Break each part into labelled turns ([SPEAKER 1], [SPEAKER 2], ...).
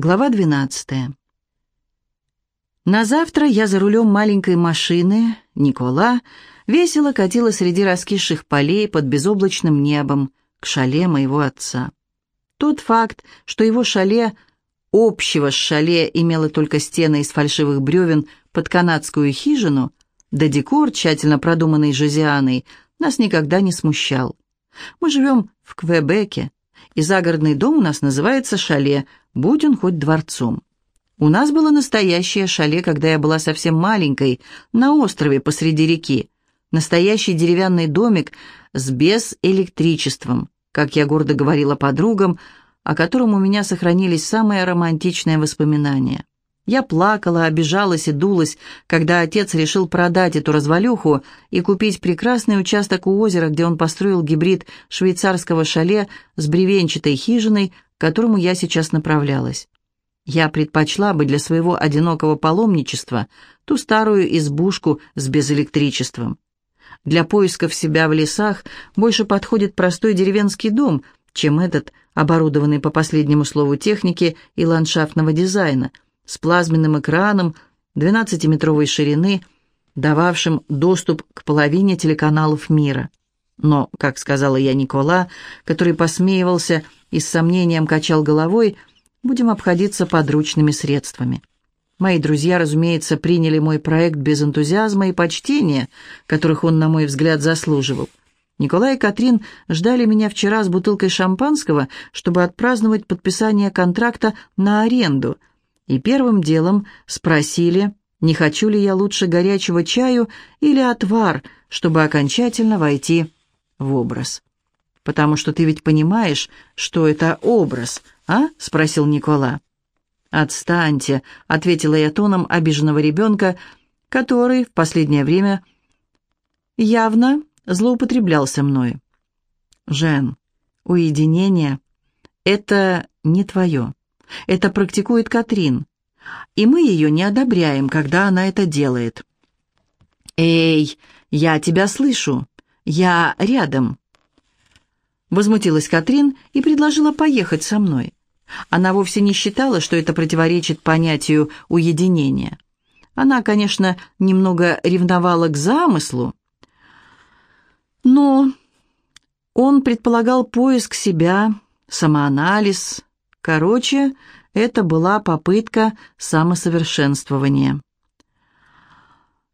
[SPEAKER 1] Глава 12. На завтра я за рулем маленькой машины, Никола, весело катила среди раскисших полей под безоблачным небом к шале моего отца. Тот факт, что его шале общего с шале имело только стены из фальшивых бревен под канадскую хижину, да декор, тщательно продуманный Жозианой, нас никогда не смущал. Мы живем в Квебеке, и загородный дом у нас называется шале, будь он хоть дворцом. У нас было настоящее шале, когда я была совсем маленькой, на острове посреди реки. Настоящий деревянный домик с безэлектричеством, как я гордо говорила подругам, о котором у меня сохранились самые романтичные воспоминания. Я плакала, обижалась и дулась, когда отец решил продать эту развалюху и купить прекрасный участок у озера, где он построил гибрид швейцарского шале с бревенчатой хижиной, к которому я сейчас направлялась. Я предпочла бы для своего одинокого паломничества ту старую избушку с безэлектричеством. Для поисков себя в лесах больше подходит простой деревенский дом, чем этот, оборудованный по последнему слову техники и ландшафтного дизайна – с плазменным экраном 12-метровой ширины, дававшим доступ к половине телеканалов мира. Но, как сказала я Никола, который посмеивался и с сомнением качал головой, будем обходиться подручными средствами. Мои друзья, разумеется, приняли мой проект без энтузиазма и почтения, которых он, на мой взгляд, заслуживал. Николай и Катрин ждали меня вчера с бутылкой шампанского, чтобы отпраздновать подписание контракта на аренду, и первым делом спросили, не хочу ли я лучше горячего чаю или отвар, чтобы окончательно войти в образ. «Потому что ты ведь понимаешь, что это образ, а?» — спросил Никола. «Отстаньте», — ответила я тоном обиженного ребенка, который в последнее время явно злоупотреблялся мной. «Жен, уединение — это не твое. Это практикует Катрин, и мы ее не одобряем, когда она это делает. «Эй, я тебя слышу. Я рядом». Возмутилась Катрин и предложила поехать со мной. Она вовсе не считала, что это противоречит понятию уединения. Она, конечно, немного ревновала к замыслу, но он предполагал поиск себя, самоанализ, Короче, это была попытка самосовершенствования.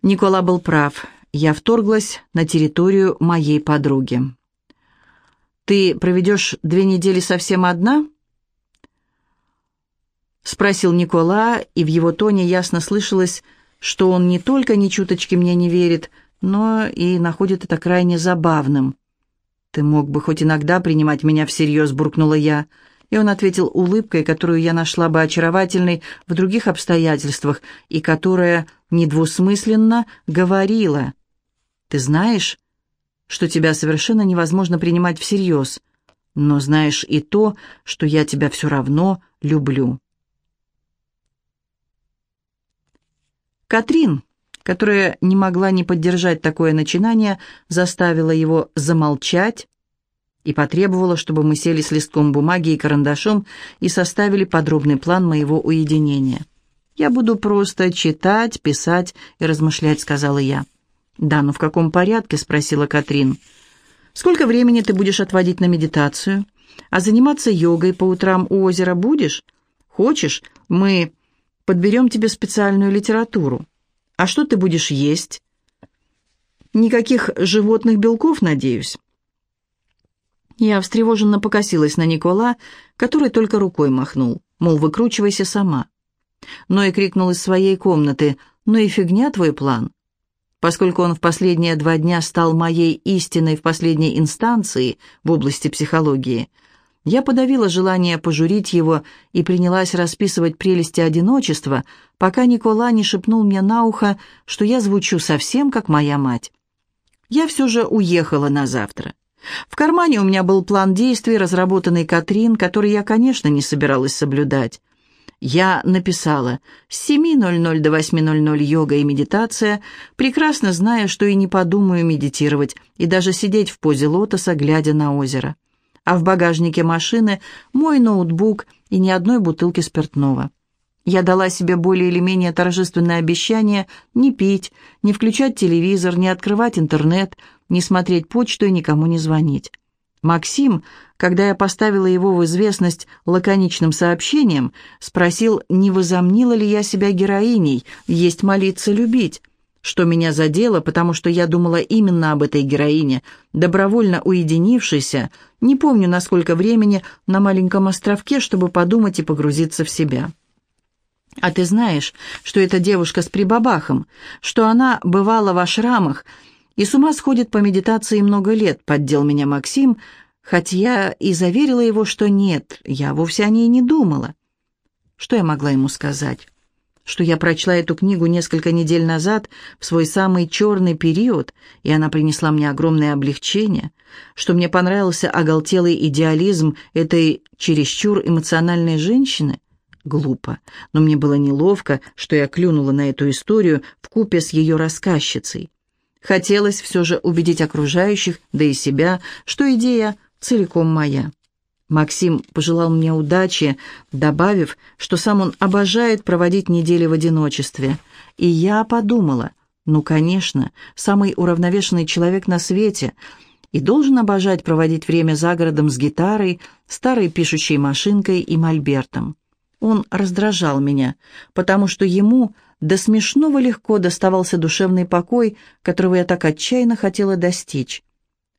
[SPEAKER 1] Никола был прав. Я вторглась на территорию моей подруги. «Ты проведешь две недели совсем одна?» Спросил Никола, и в его тоне ясно слышалось, что он не только ни чуточки мне не верит, но и находит это крайне забавным. «Ты мог бы хоть иногда принимать меня всерьез», — буркнула я, — и он ответил улыбкой, которую я нашла бы очаровательной в других обстоятельствах, и которая недвусмысленно говорила. «Ты знаешь, что тебя совершенно невозможно принимать всерьез, но знаешь и то, что я тебя все равно люблю». Катрин, которая не могла не поддержать такое начинание, заставила его замолчать, и потребовала, чтобы мы сели с листком бумаги и карандашом и составили подробный план моего уединения. «Я буду просто читать, писать и размышлять», — сказала я. «Да, но в каком порядке?» — спросила Катрин. «Сколько времени ты будешь отводить на медитацию? А заниматься йогой по утрам у озера будешь? Хочешь, мы подберем тебе специальную литературу. А что ты будешь есть?» «Никаких животных белков, надеюсь?» Я встревоженно покосилась на Никола, который только рукой махнул, мол, выкручивайся сама. Но и крикнул из своей комнаты, «Ну и фигня твой план». Поскольку он в последние два дня стал моей истиной в последней инстанции в области психологии, я подавила желание пожурить его и принялась расписывать прелести одиночества, пока Никола не шепнул мне на ухо, что я звучу совсем как моя мать. Я все же уехала на завтра. В кармане у меня был план действий, разработанный Катрин, который я, конечно, не собиралась соблюдать. Я написала с 7.00 до 8.00 йога и медитация, прекрасно зная, что и не подумаю медитировать, и даже сидеть в позе лотоса, глядя на озеро. а в багажнике машины мой ноутбук и ни одной бутылки спиртного. Я дала себе более или менее торжественное обещание не пить, не включать телевизор, не открывать интернет, не смотреть почту и никому не звонить. Максим, когда я поставила его в известность лаконичным сообщением, спросил, не возомнила ли я себя героиней, есть молиться, любить что меня задело, потому что я думала именно об этой героине, добровольно уединившейся, не помню, на сколько времени, на маленьком островке, чтобы подумать и погрузиться в себя. А ты знаешь, что эта девушка с прибабахом, что она бывала в ашрамах и с ума сходит по медитации много лет, поддел меня Максим, хоть я и заверила его, что нет, я вовсе о ней не думала. Что я могла ему сказать? что я прочла эту книгу несколько недель назад, в свой самый черный период, и она принесла мне огромное облегчение, что мне понравился оголтелый идеализм этой чересчур эмоциональной женщины? Глупо, но мне было неловко, что я клюнула на эту историю в купе с ее рассказчицей. Хотелось все же убедить окружающих, да и себя, что идея целиком моя. Максим пожелал мне удачи, добавив, что сам он обожает проводить недели в одиночестве. И я подумала, ну, конечно, самый уравновешенный человек на свете и должен обожать проводить время за городом с гитарой, старой пишущей машинкой и мольбертом. Он раздражал меня, потому что ему до смешного легко доставался душевный покой, которого я так отчаянно хотела достичь.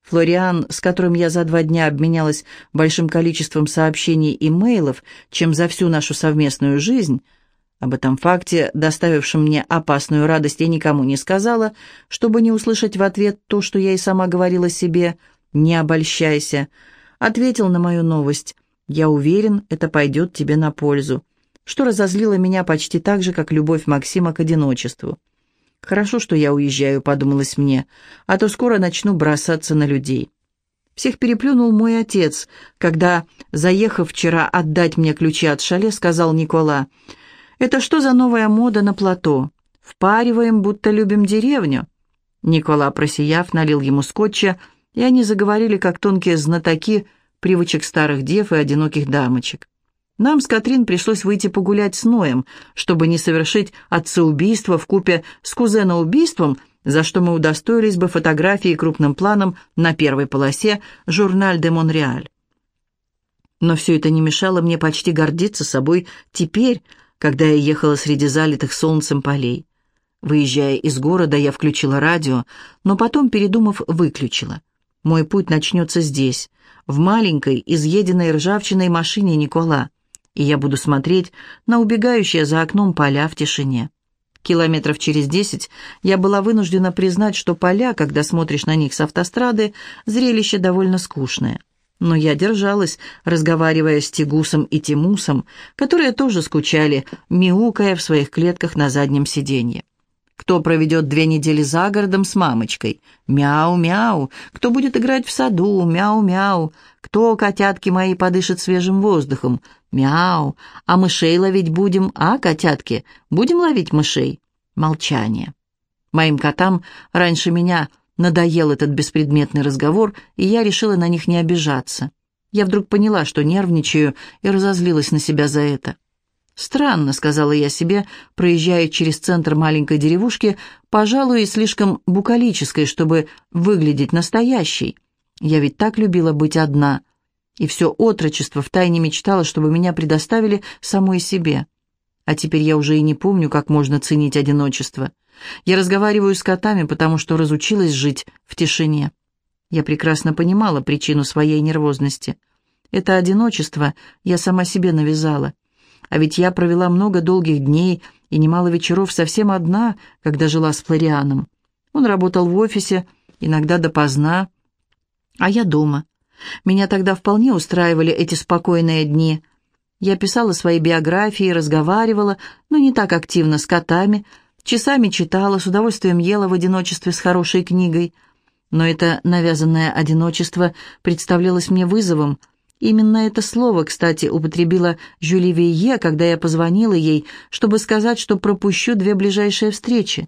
[SPEAKER 1] Флориан, с которым я за два дня обменялась большим количеством сообщений и мейлов, чем за всю нашу совместную жизнь, об этом факте, доставившем мне опасную радость, я никому не сказала, чтобы не услышать в ответ то, что я и сама говорила себе «не обольщайся», ответил на мою новость «я уверен, это пойдет тебе на пользу», что разозлило меня почти так же, как любовь Максима к одиночеству. «Хорошо, что я уезжаю», — подумалось мне, «а то скоро начну бросаться на людей». Всех переплюнул мой отец, когда, заехав вчера отдать мне ключи от шале, сказал Никола, «Это что за новая мода на плато? Впариваем, будто любим деревню». Никола, просияв, налил ему скотча, и они заговорили, как тонкие знатоки привычек старых дев и одиноких дамочек. Нам с Катрин пришлось выйти погулять с Ноем, чтобы не совершить отцеубийство купе с кузеноубийством, за что мы удостоились бы фотографии крупным планом на первой полосе «Журналь де Монреаль». Но все это не мешало мне почти гордиться собой теперь, когда я ехала среди залитых солнцем полей. Выезжая из города, я включила радио, но потом, передумав, выключила. Мой путь начнется здесь, в маленькой, изъеденной ржавчиной машине Никола и я буду смотреть на убегающие за окном поля в тишине. Километров через десять я была вынуждена признать, что поля, когда смотришь на них с автострады, зрелище довольно скучное. Но я держалась, разговаривая с Тигусом и Тимусом, которые тоже скучали, мяукая в своих клетках на заднем сиденье. Кто проведет две недели за городом с мамочкой? Мяу-мяу. Кто будет играть в саду? Мяу-мяу. Кто, котятки мои, подышит свежим воздухом? Мяу. А мышей ловить будем, а, котятки? Будем ловить мышей? Молчание. Моим котам раньше меня надоел этот беспредметный разговор, и я решила на них не обижаться. Я вдруг поняла, что нервничаю, и разозлилась на себя за это. «Странно», — сказала я себе, проезжая через центр маленькой деревушки, пожалуй, и слишком букалической, чтобы выглядеть настоящей. Я ведь так любила быть одна. И все отрочество втайне мечтала, чтобы меня предоставили самой себе. А теперь я уже и не помню, как можно ценить одиночество. Я разговариваю с котами, потому что разучилась жить в тишине. Я прекрасно понимала причину своей нервозности. Это одиночество я сама себе навязала. А ведь я провела много долгих дней и немало вечеров совсем одна, когда жила с Флорианом. Он работал в офисе, иногда допоздна, а я дома. Меня тогда вполне устраивали эти спокойные дни. Я писала свои биографии, разговаривала, но не так активно с котами, часами читала, с удовольствием ела в одиночестве с хорошей книгой. Но это навязанное одиночество представлялось мне вызовом — Именно это слово, кстати, употребила Жюли Вейе, когда я позвонила ей, чтобы сказать, что пропущу две ближайшие встречи.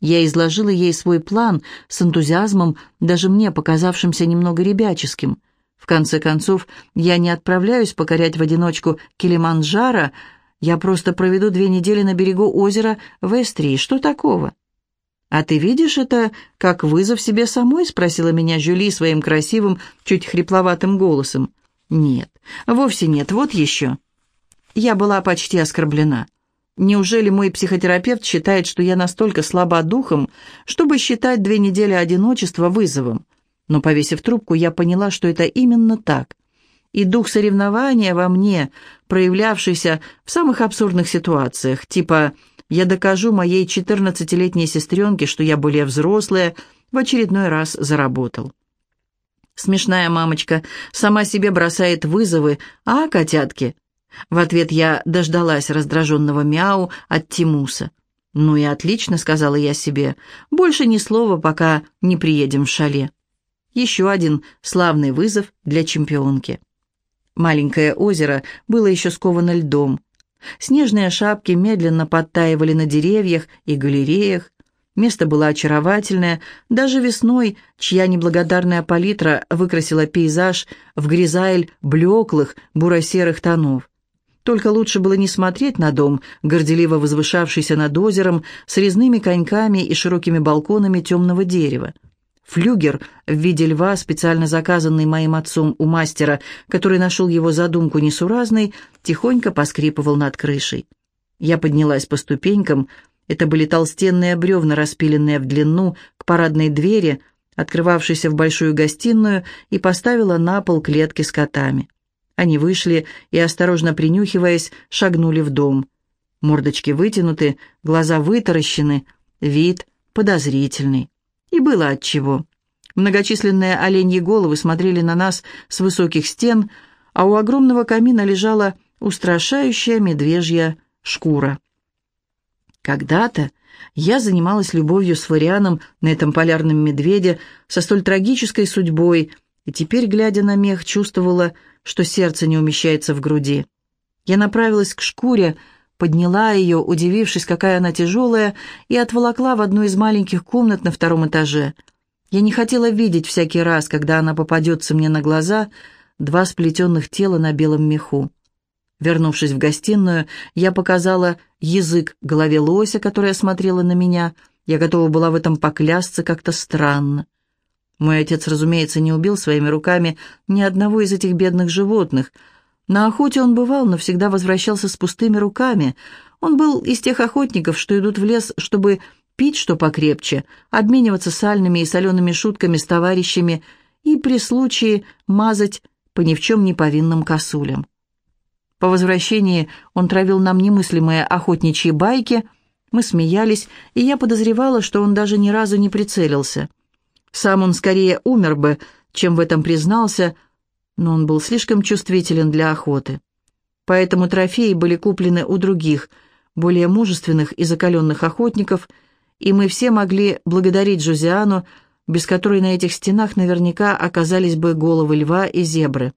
[SPEAKER 1] Я изложила ей свой план с энтузиазмом, даже мне показавшимся немного ребяческим. В конце концов, я не отправляюсь покорять в одиночку Килиманджаро, я просто проведу две недели на берегу озера в Эстрии. Что такого?» «А ты видишь это как вызов себе самой?» — спросила меня Жюли своим красивым, чуть хрипловатым голосом. «Нет, вовсе нет, вот еще». Я была почти оскорблена. Неужели мой психотерапевт считает, что я настолько слаба духом, чтобы считать две недели одиночества вызовом? Но, повесив трубку, я поняла, что это именно так. И дух соревнования во мне, проявлявшийся в самых абсурдных ситуациях, типа «я докажу моей четырнадцатилетней сестренке, что я более взрослая», в очередной раз заработал. Смешная мамочка сама себе бросает вызовы, а котятки? В ответ я дождалась раздраженного мяу от Тимуса. «Ну и отлично», — сказала я себе, — «больше ни слова, пока не приедем в шале». Еще один славный вызов для чемпионки. Маленькое озеро было еще сковано льдом. Снежные шапки медленно подтаивали на деревьях и галереях. Место было очаровательное, даже весной, чья неблагодарная палитра выкрасила пейзаж в гризайль блеклых буро-серых тонов. Только лучше было не смотреть на дом, горделиво возвышавшийся над озером, с резными коньками и широкими балконами темного дерева. Флюгер в виде льва, специально заказанный моим отцом у мастера, который нашел его задумку несуразной, тихонько поскрипывал над крышей. Я поднялась по ступенькам. Это были толстенные бревна, распиленные в длину, к парадной двери, открывавшейся в большую гостиную, и поставила на пол клетки с котами. Они вышли и, осторожно принюхиваясь, шагнули в дом. Мордочки вытянуты, глаза вытаращены, вид подозрительный. И было отчего. Многочисленные оленьи головы смотрели на нас с высоких стен, а у огромного камина лежала устрашающая медвежья шкура. Когда-то я занималась любовью с Фарианом на этом полярном медведе со столь трагической судьбой, и теперь, глядя на мех, чувствовала, что сердце не умещается в груди. Я направилась к шкуре, подняла ее, удивившись, какая она тяжелая, и отволокла в одну из маленьких комнат на втором этаже. Я не хотела видеть всякий раз, когда она попадется мне на глаза, два сплетенных тела на белом меху. Вернувшись в гостиную, я показала язык голове лося, которая смотрела на меня. Я готова была в этом поклясться как-то странно. Мой отец, разумеется, не убил своими руками ни одного из этих бедных животных — на охоте он бывал, но всегда возвращался с пустыми руками. Он был из тех охотников, что идут в лес, чтобы пить что покрепче, обмениваться сальными и солеными шутками с товарищами и при случае мазать по ни в чем не повинным косулям. По возвращении он травил нам немыслимые охотничьи байки, мы смеялись, и я подозревала, что он даже ни разу не прицелился. Сам он скорее умер бы, чем в этом признался, — но он был слишком чувствителен для охоты. Поэтому трофеи были куплены у других, более мужественных и закаленных охотников, и мы все могли благодарить Жозиану, без которой на этих стенах наверняка оказались бы головы льва и зебры.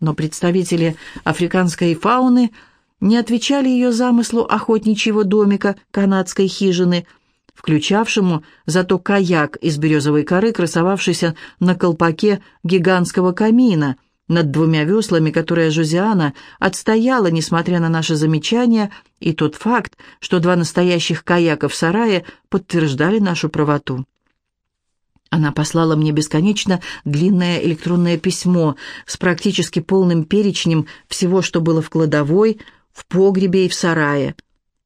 [SPEAKER 1] Но представители африканской фауны не отвечали ее замыслу охотничьего домика канадской хижины, включавшему зато каяк из березовой коры, красовавшийся на колпаке гигантского камина, над двумя веслами, которые Жозиана отстояла, несмотря на наши замечания, и тот факт, что два настоящих каяка в сарае подтверждали нашу правоту. Она послала мне бесконечно длинное электронное письмо с практически полным перечнем всего, что было в кладовой, в погребе и в сарае.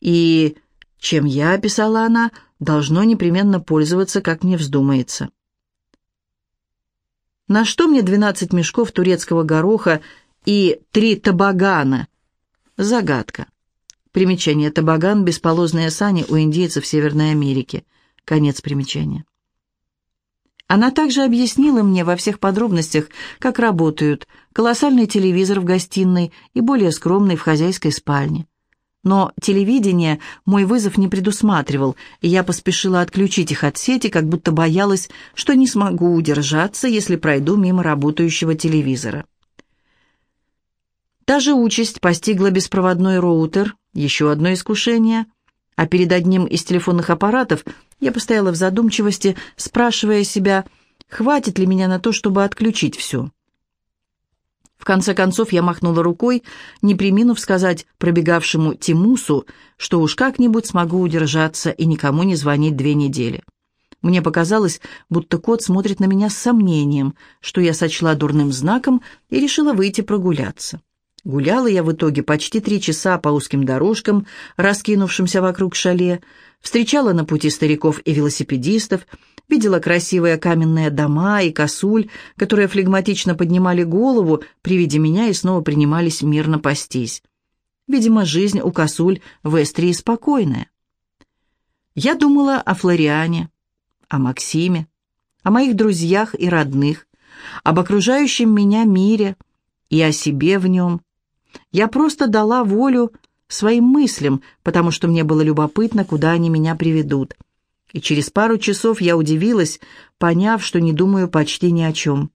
[SPEAKER 1] И, чем я, писала она, должно непременно пользоваться, как мне вздумается. На что мне двенадцать мешков турецкого гороха и три табагана? Загадка. Примечание табаган – бесполозные сани у индейцев Северной Америки. Конец примечания. Она также объяснила мне во всех подробностях, как работают колоссальный телевизор в гостиной и более скромный в хозяйской спальне. Но телевидение мой вызов не предусматривал, и я поспешила отключить их от сети, как будто боялась, что не смогу удержаться, если пройду мимо работающего телевизора. Та же участь постигла беспроводной роутер, еще одно искушение, а перед одним из телефонных аппаратов я постояла в задумчивости, спрашивая себя, хватит ли меня на то, чтобы отключить все. В конце концов я махнула рукой, не приминув сказать пробегавшему Тимусу, что уж как-нибудь смогу удержаться и никому не звонить две недели. Мне показалось, будто кот смотрит на меня с сомнением, что я сочла дурным знаком и решила выйти прогуляться. Гуляла я в итоге почти три часа по узким дорожкам, раскинувшимся вокруг шале, встречала на пути стариков и велосипедистов, видела красивые каменные дома и косуль, которые флегматично поднимали голову при виде меня и снова принимались мирно пастись. Видимо, жизнь у косуль в Эстрии спокойная. Я думала о Флориане, о Максиме, о моих друзьях и родных, об окружающем меня мире и о себе в нем. Я просто дала волю своим мыслям, потому что мне было любопытно, куда они меня приведут. И через пару часов я удивилась, поняв, что не думаю почти ни о чем.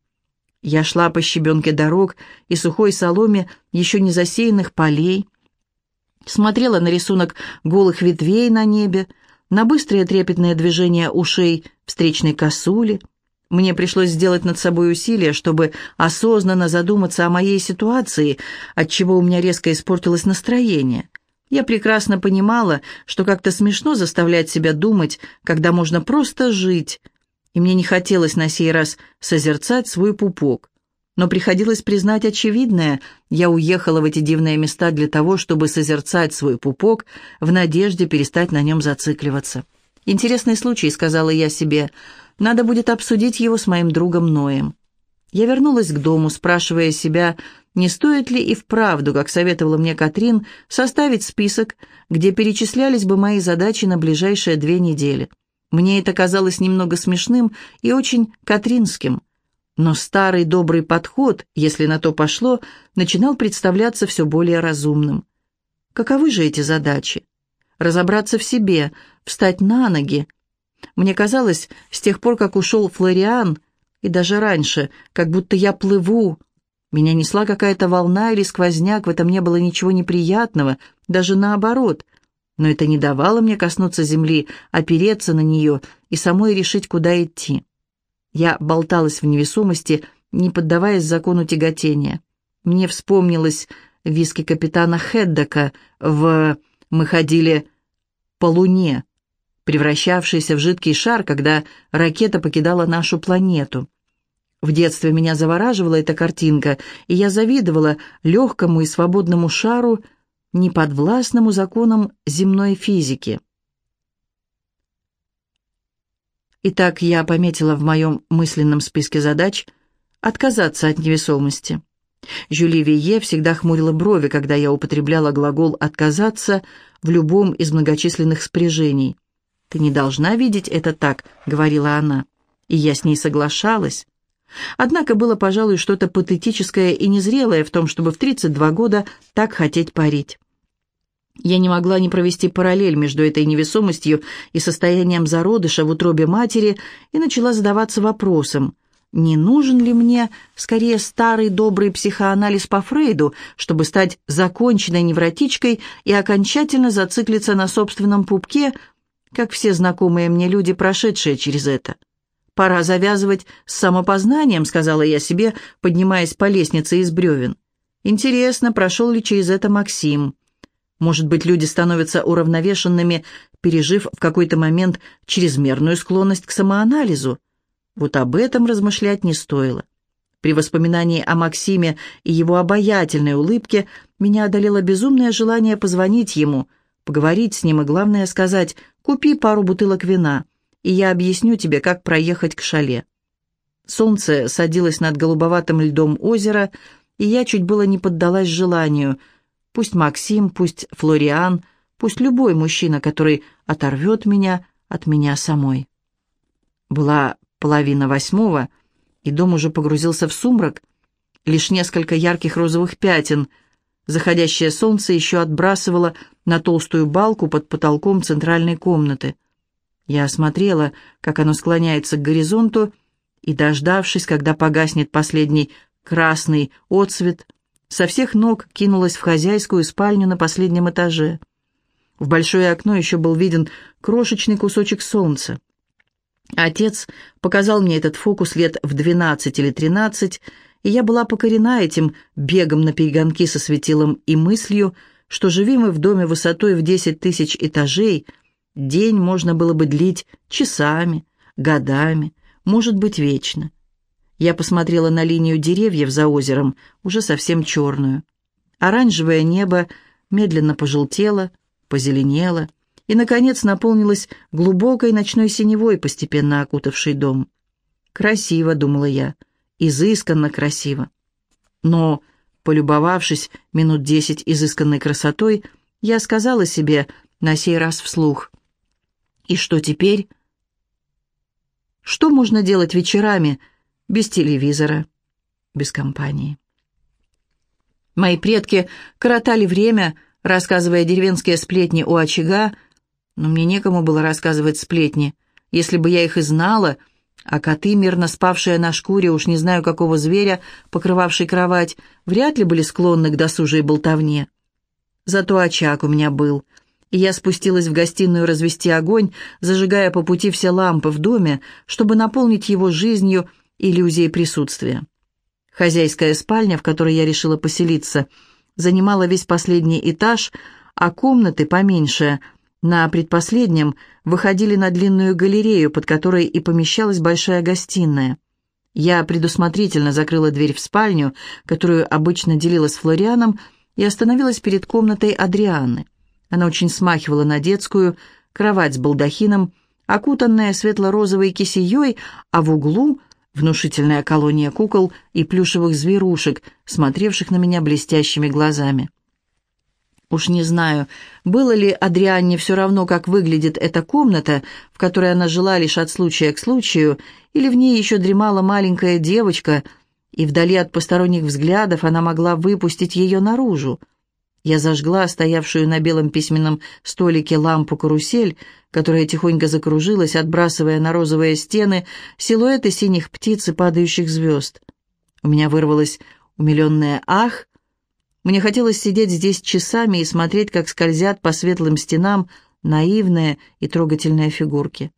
[SPEAKER 1] Я шла по щебенке дорог и сухой соломе еще не засеянных полей, смотрела на рисунок голых ветвей на небе, на быстрые трепетные движения ушей встречной косули. Мне пришлось сделать над собой усилие, чтобы осознанно задуматься о моей ситуации, отчего у меня резко испортилось настроение. Я прекрасно понимала, что как-то смешно заставлять себя думать, когда можно просто жить, и мне не хотелось на сей раз созерцать свой пупок. Но приходилось признать очевидное. Я уехала в эти дивные места для того, чтобы созерцать свой пупок в надежде перестать на нем зацикливаться. «Интересный случай», — сказала я себе. «Надо будет обсудить его с моим другом Ноем». Я вернулась к дому, спрашивая себя, не стоит ли и вправду, как советовала мне Катрин, составить список, где перечислялись бы мои задачи на ближайшие две недели. Мне это казалось немного смешным и очень катринским. Но старый добрый подход, если на то пошло, начинал представляться все более разумным. Каковы же эти задачи? Разобраться в себе, встать на ноги. Мне казалось, с тех пор, как ушел Флориан, и даже раньше, как будто я плыву. Меня несла какая-то волна или сквозняк, в этом не было ничего неприятного, даже наоборот. Но это не давало мне коснуться земли, опереться на нее и самой решить, куда идти. Я болталась в невесомости, не поддаваясь закону тяготения. Мне вспомнилось виски капитана Хеддока в «Мы ходили по луне», превращавшийся в жидкий шар, когда ракета покидала нашу планету. В детстве меня завораживала эта картинка, и я завидовала легкому и свободному шару, неподвластному законам земной физики. Итак, я пометила в моем мысленном списке задач отказаться от невесомости. Жюли Вие всегда хмурила брови, когда я употребляла глагол «отказаться» в любом из многочисленных спряжений. «Ты не должна видеть это так», — говорила она. И я с ней соглашалась. Однако было, пожалуй, что-то патетическое и незрелое в том, чтобы в 32 года так хотеть парить. Я не могла не провести параллель между этой невесомостью и состоянием зародыша в утробе матери и начала задаваться вопросом, не нужен ли мне скорее старый добрый психоанализ по Фрейду, чтобы стать законченной невротичкой и окончательно зациклиться на собственном пупке, как все знакомые мне люди, прошедшие через это. «Пора завязывать с самопознанием», — сказала я себе, поднимаясь по лестнице из бревен. «Интересно, прошел ли через это Максим?» Может быть, люди становятся уравновешенными, пережив в какой-то момент чрезмерную склонность к самоанализу. Вот об этом размышлять не стоило. При воспоминании о Максиме и его обаятельной улыбке меня одолело безумное желание позвонить ему, поговорить с ним и, главное, сказать «Купи пару бутылок вина, и я объясню тебе, как проехать к шале». Солнце садилось над голубоватым льдом озера, и я чуть было не поддалась желанию – Пусть Максим, пусть Флориан, пусть любой мужчина, который оторвет меня от меня самой. Была половина восьмого, и дом уже погрузился в сумрак. Лишь несколько ярких розовых пятен. Заходящее солнце еще отбрасывало на толстую балку под потолком центральной комнаты. Я осмотрела, как оно склоняется к горизонту, и, дождавшись, когда погаснет последний красный отсвет, со всех ног кинулась в хозяйскую спальню на последнем этаже. В большое окно еще был виден крошечный кусочек солнца. Отец показал мне этот фокус лет в двенадцать или тринадцать, и я была покорена этим бегом на перегонки со светилом и мыслью, что живи мы в доме высотой в десять тысяч этажей, день можно было бы длить часами, годами, может быть, вечно. Я посмотрела на линию деревьев за озером, уже совсем черную. Оранжевое небо медленно пожелтело, позеленело и, наконец, наполнилось глубокой ночной синевой, постепенно окутавшей дом. «Красиво», — думала я, — «изысканно красиво». Но, полюбовавшись минут десять изысканной красотой, я сказала себе на сей раз вслух. «И что теперь?» «Что можно делать вечерами без телевизора, без компании?» Мои предки коротали время, рассказывая деревенские сплетни у очага, но мне некому было рассказывать сплетни. Если бы я их и знала, а коты, мирно спавшие на шкуре, уж не знаю какого зверя, покрывавший кровать, вряд ли были склонны к досужей болтовне. Зато очаг у меня был, и я спустилась в гостиную развести огонь, зажигая по пути все лампы в доме, чтобы наполнить его жизнью иллюзией присутствия. Хозяйская спальня, в которой я решила поселиться, занимала весь последний этаж, а комнаты поменьше, на предпоследнем, выходили на длинную галерею, под которой и помещалась большая гостиная. Я предусмотрительно закрыла дверь в спальню, которую обычно делила с Флорианом, и остановилась перед комнатой Адрианы. Она очень смахивала на детскую, кровать с балдахином, окутанная светло-розовой кисеей, а в углу внушительная колония кукол и плюшевых зверушек, смотревших на меня блестящими глазами. Уж не знаю, было ли Адрианне все равно, как выглядит эта комната, в которой она жила лишь от случая к случаю, или в ней еще дремала маленькая девочка, и вдали от посторонних взглядов она могла выпустить ее наружу. Я зажгла стоявшую на белом письменном столике лампу-карусель, которая тихонько закружилась, отбрасывая на розовые стены силуэты синих птиц и падающих звезд. У меня вырвалось умиленное «ах», мне хотелось сидеть здесь часами и смотреть, как скользят по светлым стенам наивные и трогательные фигурки.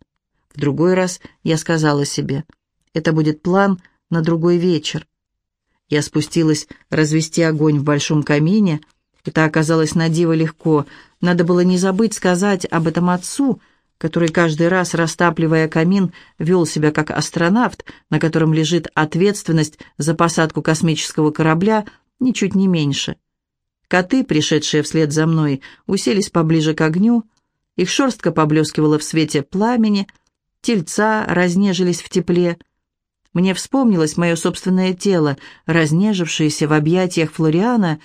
[SPEAKER 1] В другой раз я сказала себе, это будет план на другой вечер. Я спустилась развести огонь в большом камине — это оказалось на диво легко. Надо было не забыть сказать об этом отцу, который каждый раз, растапливая камин, вел себя как астронавт, на котором лежит ответственность за посадку космического корабля, ничуть не меньше. Коты, пришедшие вслед за мной, уселись поближе к огню, их шерстка поблескивала в свете пламени, тельца разнежились в тепле. Мне вспомнилось мое собственное тело, разнежившееся в объятиях Флориана,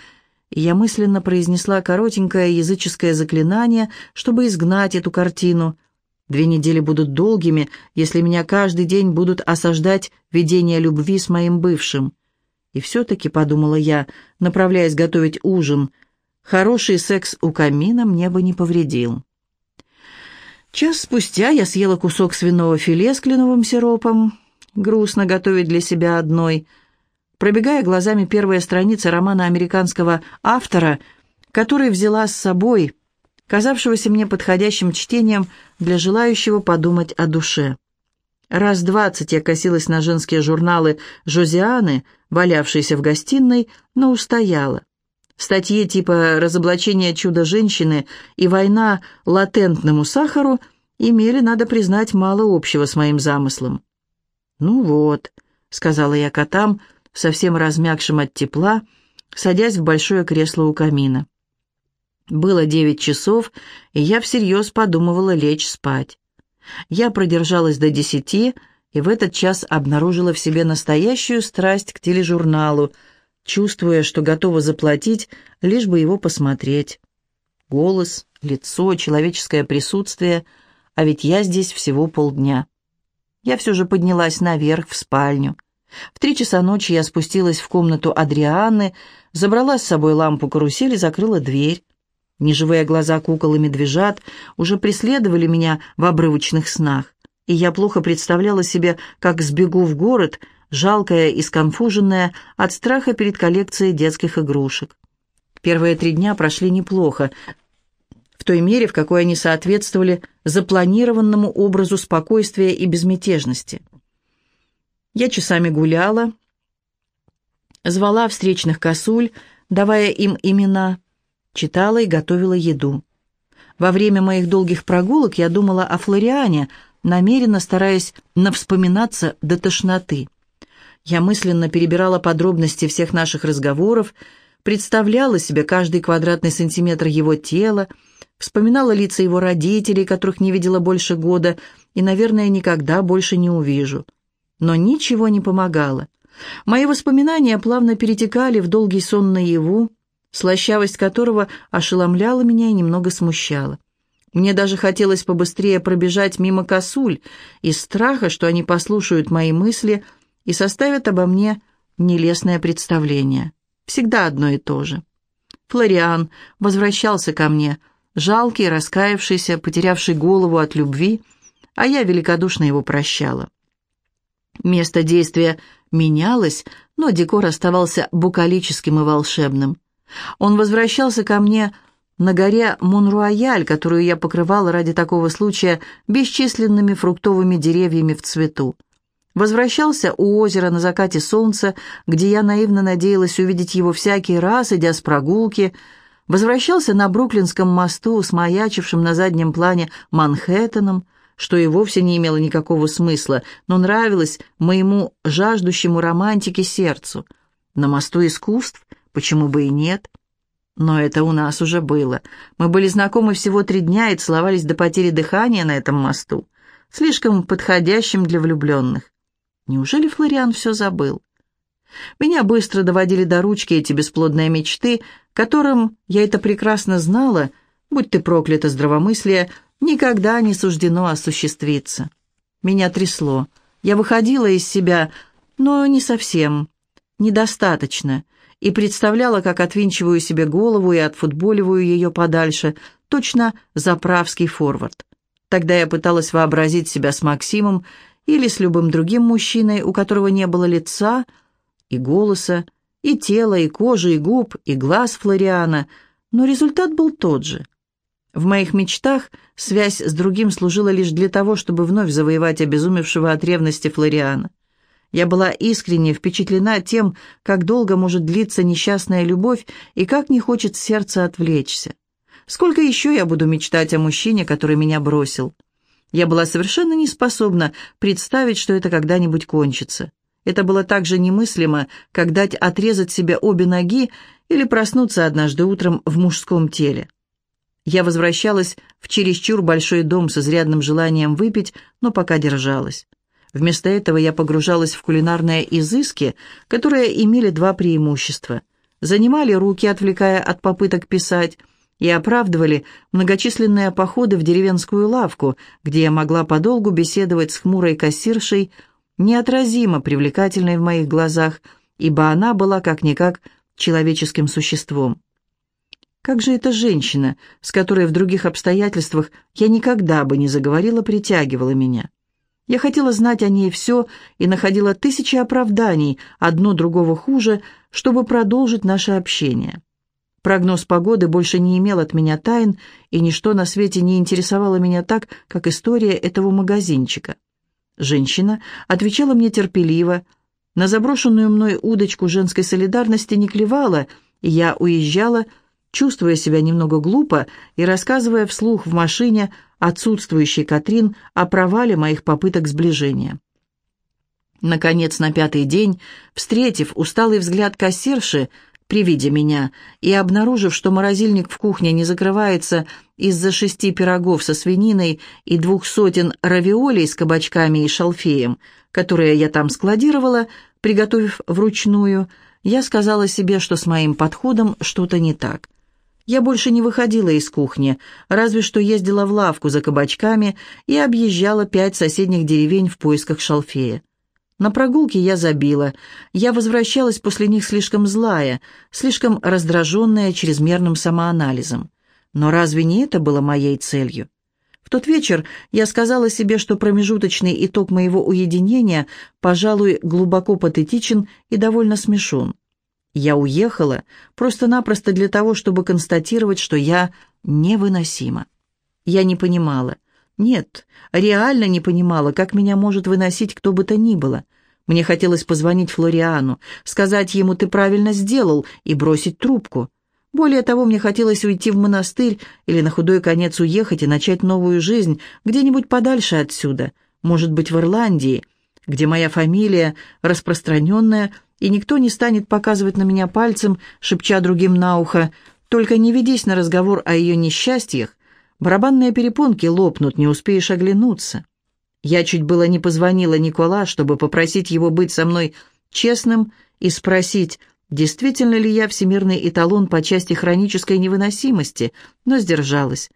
[SPEAKER 1] и я мысленно произнесла коротенькое языческое заклинание, чтобы изгнать эту картину. Две недели будут долгими, если меня каждый день будут осаждать видения любви с моим бывшим. И все-таки, подумала я, направляясь готовить ужин, хороший секс у камина мне бы не повредил. Час спустя я съела кусок свиного филе с кленовым сиропом. Грустно готовить для себя одной – пробегая глазами первые страницы романа американского автора, который взяла с собой, казавшегося мне подходящим чтением для желающего подумать о душе. Раз двадцать я косилась на женские журналы Жозианы, валявшиеся в гостиной, но устояла. Статьи типа «Разоблачение чуда-женщины» и «Война латентному сахару» имели, надо признать, мало общего с моим замыслом. «Ну вот», — сказала я котам, совсем размягшим от тепла, садясь в большое кресло у камина. Было девять часов, и я всерьез подумывала лечь спать. Я продержалась до десяти, и в этот час обнаружила в себе настоящую страсть к тележурналу, чувствуя, что готова заплатить, лишь бы его посмотреть. Голос, лицо, человеческое присутствие, а ведь я здесь всего полдня. Я все же поднялась наверх, в спальню. В три часа ночи я спустилась в комнату Адрианы, забрала с собой лампу-карусель и закрыла дверь. Неживые глаза кукол и медвежат уже преследовали меня в обрывочных снах, и я плохо представляла себе, как сбегу в город, жалкая и сконфуженная от страха перед коллекцией детских игрушек. Первые три дня прошли неплохо, в той мере, в какой они соответствовали запланированному образу спокойствия и безмятежности. Я часами гуляла, Звала встречных косуль, давая им имена, читала и готовила еду. Во время моих долгих прогулок я думала о Флориане, намеренно стараясь навспоминаться до тошноты. Я мысленно перебирала подробности всех наших разговоров, представляла себе каждый квадратный сантиметр его тела, вспоминала лица его родителей, которых не видела больше года и, наверное, никогда больше не увижу. Но ничего не помогало. Мои воспоминания плавно перетекали в долгий сон наяву, слащавость которого ошеломляла меня и немного смущала. Мне даже хотелось побыстрее пробежать мимо косуль из страха, что они послушают мои мысли и составят обо мне нелестное представление. Всегда одно и то же. Флориан возвращался ко мне, жалкий, раскаявшийся, потерявший голову от любви, а я великодушно его прощала. Место действия менялось, но декор оставался букалическим и волшебным. Он возвращался ко мне на горе Монруаяль, которую я покрывала ради такого случая бесчисленными фруктовыми деревьями в цвету. Возвращался у озера на закате солнца, где я наивно надеялась увидеть его всякий раз, идя с прогулки. Возвращался на Бруклинском мосту с маячившим на заднем плане Манхэттеном, что и вовсе не имело никакого смысла, но нравилось моему жаждущему романтике сердцу. На мосту искусств, почему бы и нет? Но это у нас уже было. Мы были знакомы всего три дня и целовались до потери дыхания на этом мосту, слишком подходящим для влюбленных. Неужели Флориан все забыл? Меня быстро доводили до ручки эти бесплодные мечты, которым, я это прекрасно знала, будь ты проклята здравомыслие, никогда не суждено осуществиться. Меня трясло. Я выходила из себя, но не совсем, недостаточно, и представляла, как отвинчиваю себе голову и отфутболиваю ее подальше, точно заправский форвард. Тогда я пыталась вообразить себя с Максимом или с любым другим мужчиной, у которого не было лица и голоса, и тела, и кожи, и губ, и глаз Флориана, но результат был тот же. В моих мечтах связь с другим служила лишь для того, чтобы вновь завоевать обезумевшего от ревности Флориана. Я была искренне впечатлена тем, как долго может длиться несчастная любовь и как не хочет сердце отвлечься. Сколько еще я буду мечтать о мужчине, который меня бросил? Я была совершенно не способна представить, что это когда-нибудь кончится. Это было так же немыслимо, как дать отрезать себе обе ноги или проснуться однажды утром в мужском теле. Я возвращалась в чересчур большой дом с изрядным желанием выпить, но пока держалась. Вместо этого я погружалась в кулинарные изыски, которые имели два преимущества. Занимали руки, отвлекая от попыток писать, и оправдывали многочисленные походы в деревенскую лавку, где я могла подолгу беседовать с хмурой кассиршей, неотразимо привлекательной в моих глазах, ибо она была как-никак человеческим существом. Как же эта женщина, с которой в других обстоятельствах я никогда бы не заговорила, притягивала меня? Я хотела знать о ней все и находила тысячи оправданий, одно другого хуже, чтобы продолжить наше общение. Прогноз погоды больше не имел от меня тайн, и ничто на свете не интересовало меня так, как история этого магазинчика. Женщина отвечала мне терпеливо, на заброшенную мной удочку женской солидарности не клевала, и я уезжала, чувствуя себя немного глупо и рассказывая вслух в машине отсутствующей Катрин о провале моих попыток сближения. Наконец, на пятый день, встретив усталый взгляд кассирши, при виде меня и, обнаружив, что морозильник в кухне не закрывается из-за шести пирогов со свининой и двух сотен равиолей с кабачками и шалфеем, которые я там складировала, приготовив вручную, я сказала себе, что с моим подходом что-то не так. Я больше не выходила из кухни, разве что ездила в лавку за кабачками и объезжала пять соседних деревень в поисках шалфея. На прогулке я забила. Я возвращалась после них слишком злая, слишком раздраженная чрезмерным самоанализом. Но разве не это было моей целью? В тот вечер я сказала себе, что промежуточный итог моего уединения, пожалуй, глубоко патетичен и довольно смешон. Я уехала просто-напросто для того, чтобы констатировать, что я невыносима. Я не понимала. Нет, реально не понимала, как меня может выносить кто бы то ни было. Мне хотелось позвонить Флориану, сказать ему «ты правильно сделал» и бросить трубку. Более того, мне хотелось уйти в монастырь или на худой конец уехать и начать новую жизнь где-нибудь подальше отсюда, может быть, в Ирландии, где моя фамилия распространенная, и никто не станет показывать на меня пальцем, шепча другим на ухо, «Только не ведись на разговор о ее несчастьях, барабанные перепонки лопнут, не успеешь оглянуться». Я чуть было не позвонила Никола, чтобы попросить его быть со мной честным и спросить, действительно ли я всемирный эталон по части хронической невыносимости, но сдержалась.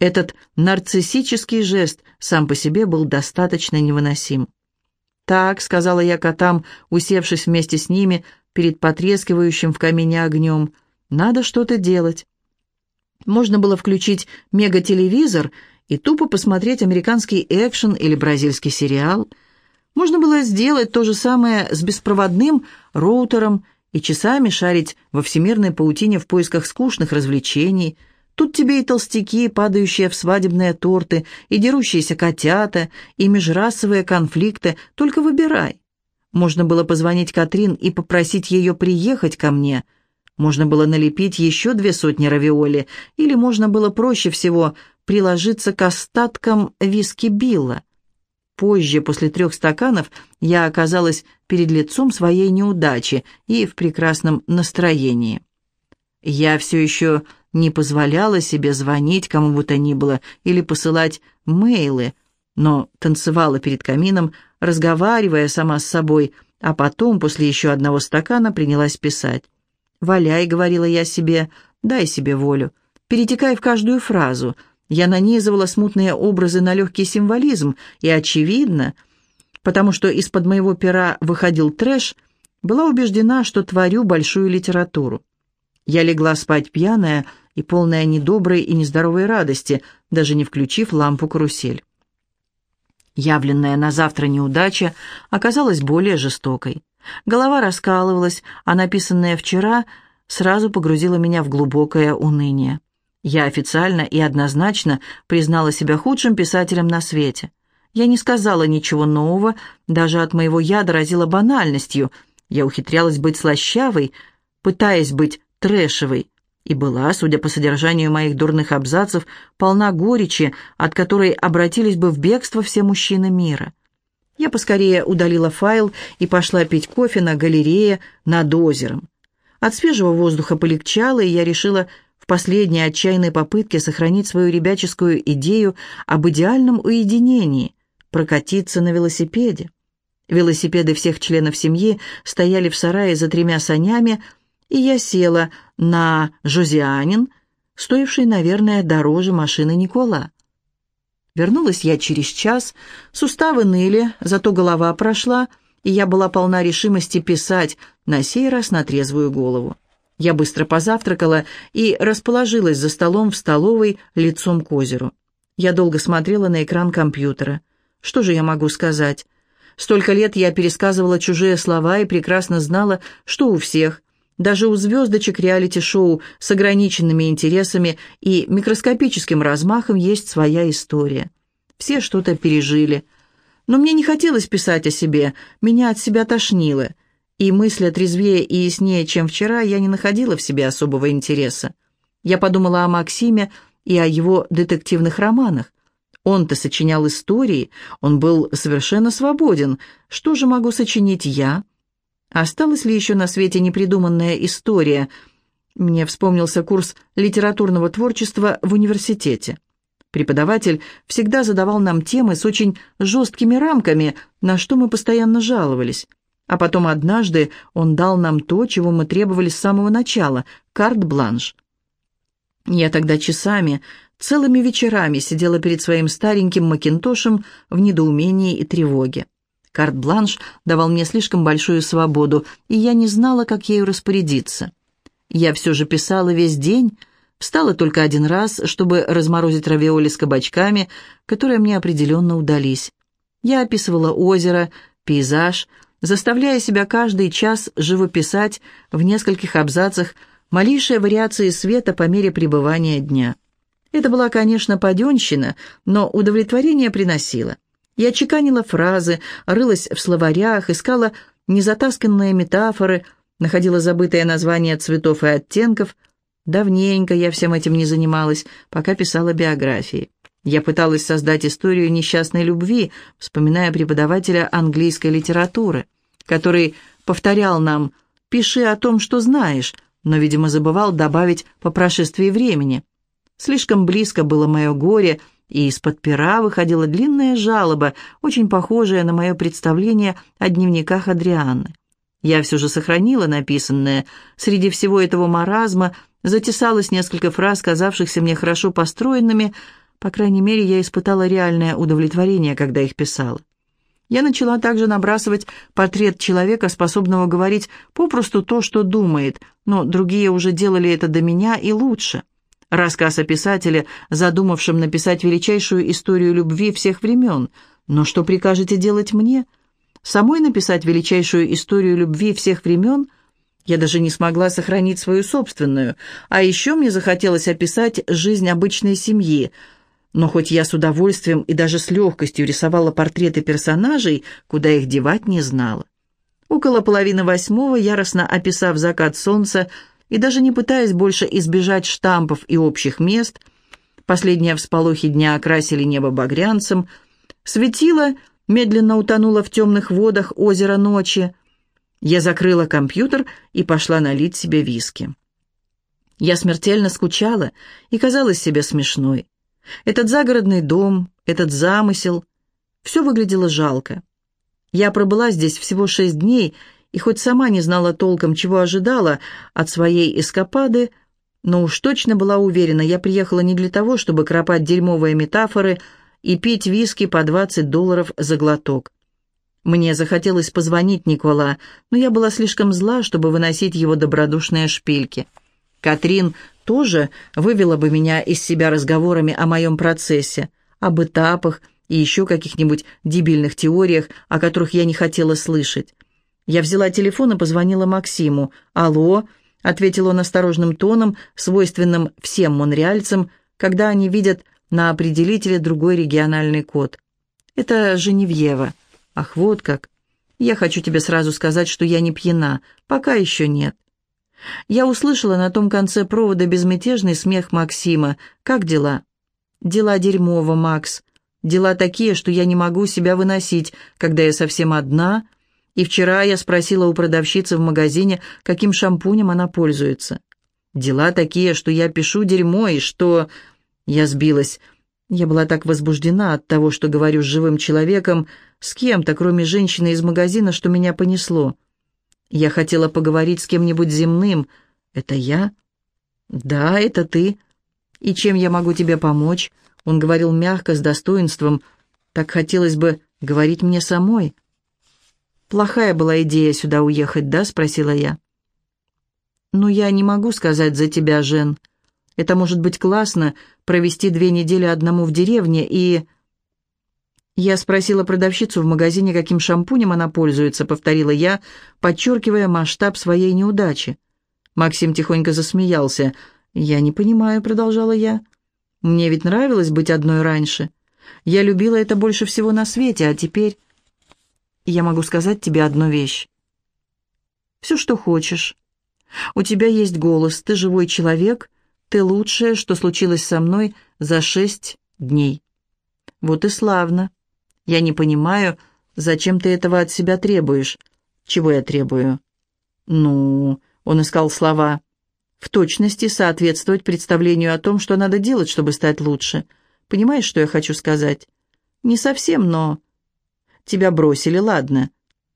[SPEAKER 1] Этот нарциссический жест сам по себе был достаточно невыносим. «Так», — сказала я котам, усевшись вместе с ними перед потрескивающим в камине огнем, — «надо что-то делать». Можно было включить мегателевизор и тупо посмотреть американский экшен или бразильский сериал. Можно было сделать то же самое с беспроводным роутером и часами шарить во всемирной паутине в поисках скучных развлечений. Тут тебе и толстяки, падающие в свадебные торты, и дерущиеся котята, и межрасовые конфликты, только выбирай. Можно было позвонить Катрин и попросить ее приехать ко мне. Можно было налепить еще две сотни равиоли, или можно было проще всего приложиться к остаткам виски Билла. Позже, после трех стаканов, я оказалась перед лицом своей неудачи и в прекрасном настроении. Я все еще не позволяла себе звонить кому бы то ни было или посылать мейлы, но танцевала перед камином, разговаривая сама с собой, а потом, после еще одного стакана, принялась писать. «Валяй», — говорила я себе, — «дай себе волю, перетекай в каждую фразу», — я нанизывала смутные образы на легкий символизм, и, очевидно, потому что из-под моего пера выходил трэш, была убеждена, что творю большую литературу. Я легла спать пьяная и полная недоброй и нездоровой радости, даже не включив лампу-карусель. Явленная на завтра неудача оказалась более жестокой. Голова раскалывалась, а написанное вчера сразу погрузило меня в глубокое уныние. Я официально и однозначно признала себя худшим писателем на свете. Я не сказала ничего нового, даже от моего я разило банальностью. Я ухитрялась быть слащавой, пытаясь быть трэшевой, и была, судя по содержанию моих дурных абзацев, полна горечи, от которой обратились бы в бегство все мужчины мира. Я поскорее удалила файл и пошла пить кофе на галерее над озером. От свежего воздуха полегчало, и я решила в последней отчаянной попытке сохранить свою ребяческую идею об идеальном уединении, прокатиться на велосипеде. Велосипеды всех членов семьи стояли в сарае за тремя санями, и я села на Жозианин, стоивший, наверное, дороже машины Никола. Вернулась я через час, суставы ныли, зато голова прошла, и я была полна решимости писать, на сей раз на трезвую голову. Я быстро позавтракала и расположилась за столом в столовой лицом к озеру. Я долго смотрела на экран компьютера. Что же я могу сказать? Столько лет я пересказывала чужие слова и прекрасно знала, что у всех, даже у звездочек реалити-шоу с ограниченными интересами и микроскопическим размахом есть своя история. Все что-то пережили. Но мне не хотелось писать о себе, меня от себя тошнило – и мысли трезвее и яснее, чем вчера, я не находила в себе особого интереса. Я подумала о Максиме и о его детективных романах. Он-то сочинял истории, он был совершенно свободен. Что же могу сочинить я? Осталась ли еще на свете непридуманная история? Мне вспомнился курс литературного творчества в университете. Преподаватель всегда задавал нам темы с очень жесткими рамками, на что мы постоянно жаловались. А потом однажды он дал нам то, чего мы требовали с самого начала — карт-бланш. Я тогда часами, целыми вечерами сидела перед своим стареньким макинтошем в недоумении и тревоге. Карт-бланш давал мне слишком большую свободу, и я не знала, как ею распорядиться. Я все же писала весь день, встала только один раз, чтобы разморозить равиоли с кабачками, которые мне определенно удались. Я описывала озеро, пейзаж — заставляя себя каждый час живописать в нескольких абзацах малейшие вариации света по мере пребывания дня. Это была, конечно, паденщина, но удовлетворение приносило. Я чеканила фразы, рылась в словарях, искала незатасканные метафоры, находила забытые названия цветов и оттенков. Давненько я всем этим не занималась, пока писала биографии. Я пыталась создать историю несчастной любви, вспоминая преподавателя английской литературы, который повторял нам «пиши о том, что знаешь», но, видимо, забывал добавить по прошествии времени. Слишком близко было мое горе, и из-под пера выходила длинная жалоба, очень похожая на мое представление о дневниках Адрианы. Я все же сохранила написанное. Среди всего этого маразма затесалось несколько фраз, казавшихся мне хорошо построенными – по крайней мере, я испытала реальное удовлетворение, когда их писала. Я начала также набрасывать портрет человека, способного говорить попросту то, что думает, но другие уже делали это до меня и лучше. Рассказ о писателе, задумавшем написать величайшую историю любви всех времен. Но что прикажете делать мне? Самой написать величайшую историю любви всех времен? Я даже не смогла сохранить свою собственную. А еще мне захотелось описать жизнь обычной семьи – но хоть я с удовольствием и даже с легкостью рисовала портреты персонажей, куда их девать не знала. Около половины восьмого, яростно описав закат солнца и даже не пытаясь больше избежать штампов и общих мест, последние всполохи дня окрасили небо багрянцем, светило медленно утонуло в темных водах озера ночи. Я закрыла компьютер и пошла налить себе виски. Я смертельно скучала и казалась себе смешной. Этот загородный дом, этот замысел — все выглядело жалко. Я пробыла здесь всего шесть дней, и хоть сама не знала толком, чего ожидала от своей эскапады, но уж точно была уверена, я приехала не для того, чтобы кропать дерьмовые метафоры и пить виски по 20 долларов за глоток. Мне захотелось позвонить Никола, но я была слишком зла, чтобы выносить его добродушные шпильки. Катрин тоже вывела бы меня из себя разговорами о моем процессе, об этапах и еще каких-нибудь дебильных теориях, о которых я не хотела слышать. Я взяла телефон и позвонила Максиму. «Алло», — ответил он осторожным тоном, свойственным всем монреальцам, когда они видят на определителе другой региональный код. «Это Женевьева». «Ах, вот как. Я хочу тебе сразу сказать, что я не пьяна. Пока еще нет. Я услышала на том конце провода безмятежный смех Максима. «Как дела?» «Дела дерьмово, Макс. Дела такие, что я не могу себя выносить, когда я совсем одна. И вчера я спросила у продавщицы в магазине, каким шампунем она пользуется. Дела такие, что я пишу дерьмо, и что...» Я сбилась. Я была так возбуждена от того, что говорю с живым человеком, с кем-то, кроме женщины из магазина, что меня понесло. Я хотела поговорить с кем-нибудь земным. Это я? Да, это ты. И чем я могу тебе помочь? Он говорил мягко, с достоинством. Так хотелось бы говорить мне самой. Плохая была идея сюда уехать, да? Спросила я. «Ну, я не могу сказать за тебя, Жен. Это может быть классно, провести две недели одному в деревне и...» Я спросила продавщицу в магазине, каким шампунем она пользуется, повторила я, подчеркивая масштаб своей неудачи. Максим тихонько засмеялся. «Я не понимаю», — продолжала я. «Мне ведь нравилось быть одной раньше. Я любила это больше всего на свете, а теперь...» «Я могу сказать тебе одну вещь. Все, что хочешь. У тебя есть голос, ты живой человек, ты лучшее, что случилось со мной за шесть дней. Вот и славно. Я не понимаю, зачем ты этого от себя требуешь? Чего я требую? Ну, он искал слова. В точности соответствовать представлению о том, что надо делать, чтобы стать лучше. Понимаешь, что я хочу сказать? Не совсем, но... Тебя бросили, ладно.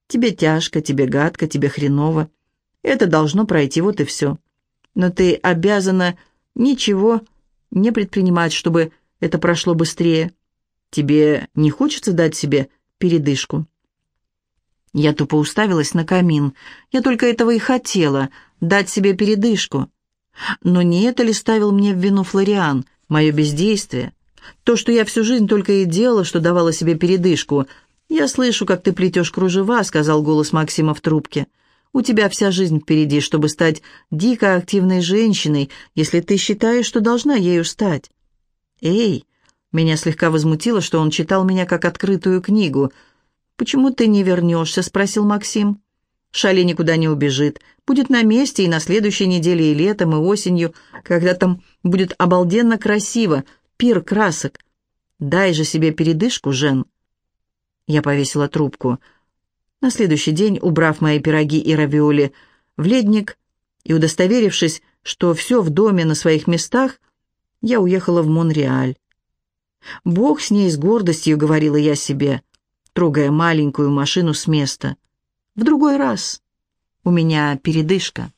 [SPEAKER 1] Тебе тяжко, тебе гадко, тебе хреново. Это должно пройти, вот и все. Но ты обязана ничего не предпринимать, чтобы это прошло быстрее. Тебе не хочется дать себе передышку?» Я тупо уставилась на камин. Я только этого и хотела — дать себе передышку. Но не это ли ставил мне в вину Флориан, мое бездействие? То, что я всю жизнь только и делала, что давала себе передышку. «Я слышу, как ты плетешь кружева», — сказал голос Максима в трубке. «У тебя вся жизнь впереди, чтобы стать дико активной женщиной, если ты считаешь, что должна ею стать». «Эй, Меня слегка возмутило, что он читал меня как открытую книгу. «Почему ты не вернешься?» — спросил Максим. «Шали никуда не убежит. Будет на месте и на следующей неделе, и летом, и осенью, когда там будет обалденно красиво, пир красок. Дай же себе передышку, Жен». Я повесила трубку. На следующий день, убрав мои пироги и равиоли в ледник и удостоверившись, что все в доме на своих местах, я уехала в Монреаль. «Бог с ней с гордостью», — говорила я себе, трогая маленькую машину с места. «В другой раз. У меня передышка».